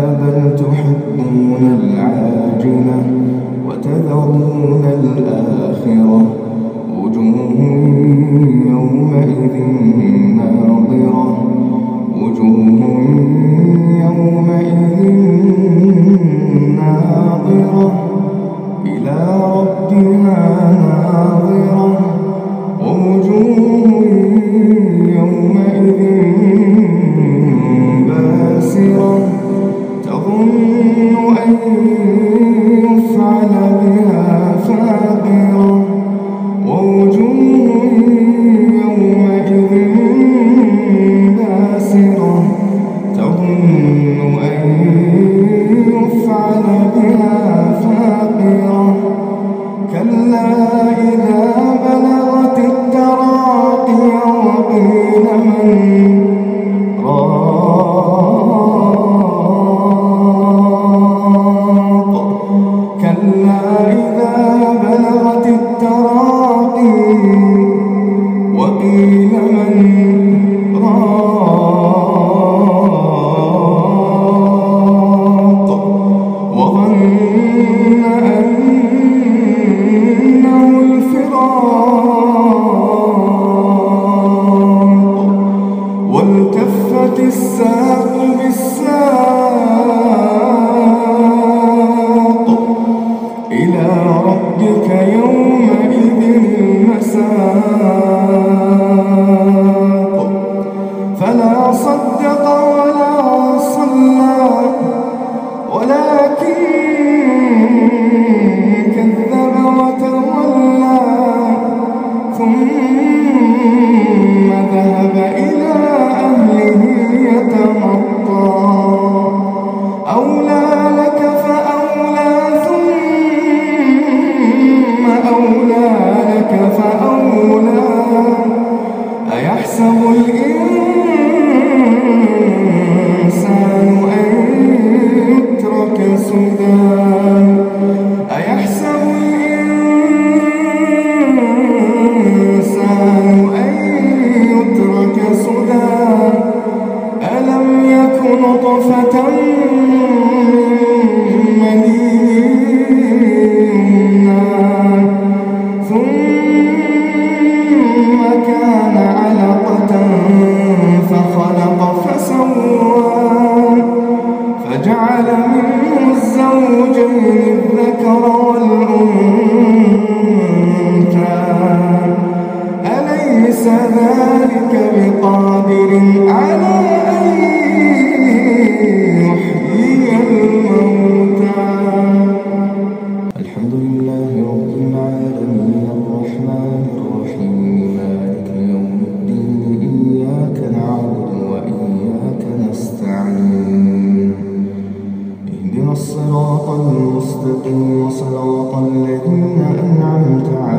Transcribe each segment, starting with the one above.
بل تحبون العاجلة وتذرون الآخرة وجوه يفعل بها كسدان أيحسب الإنسان أن يترك سدى؟ ألم يك نطفة ثم كان علقة فخلق الذكر والأنثى. أليس ذلك بقادر على أن يحيي الموتى؟ الحمد لله رب العالمين الرحمن الرحيم. صدق وصراط الذين أنعمت عليهم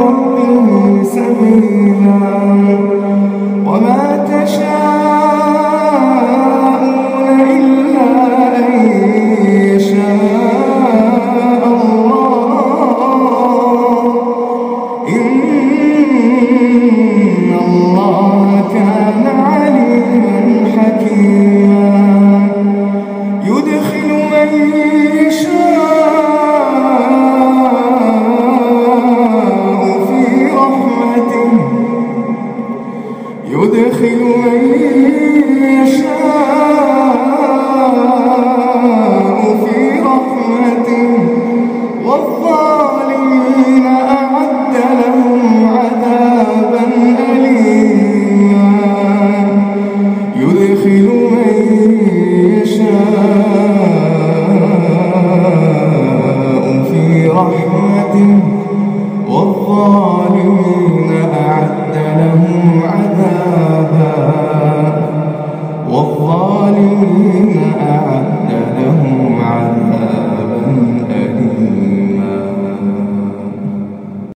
ربه سبيلا.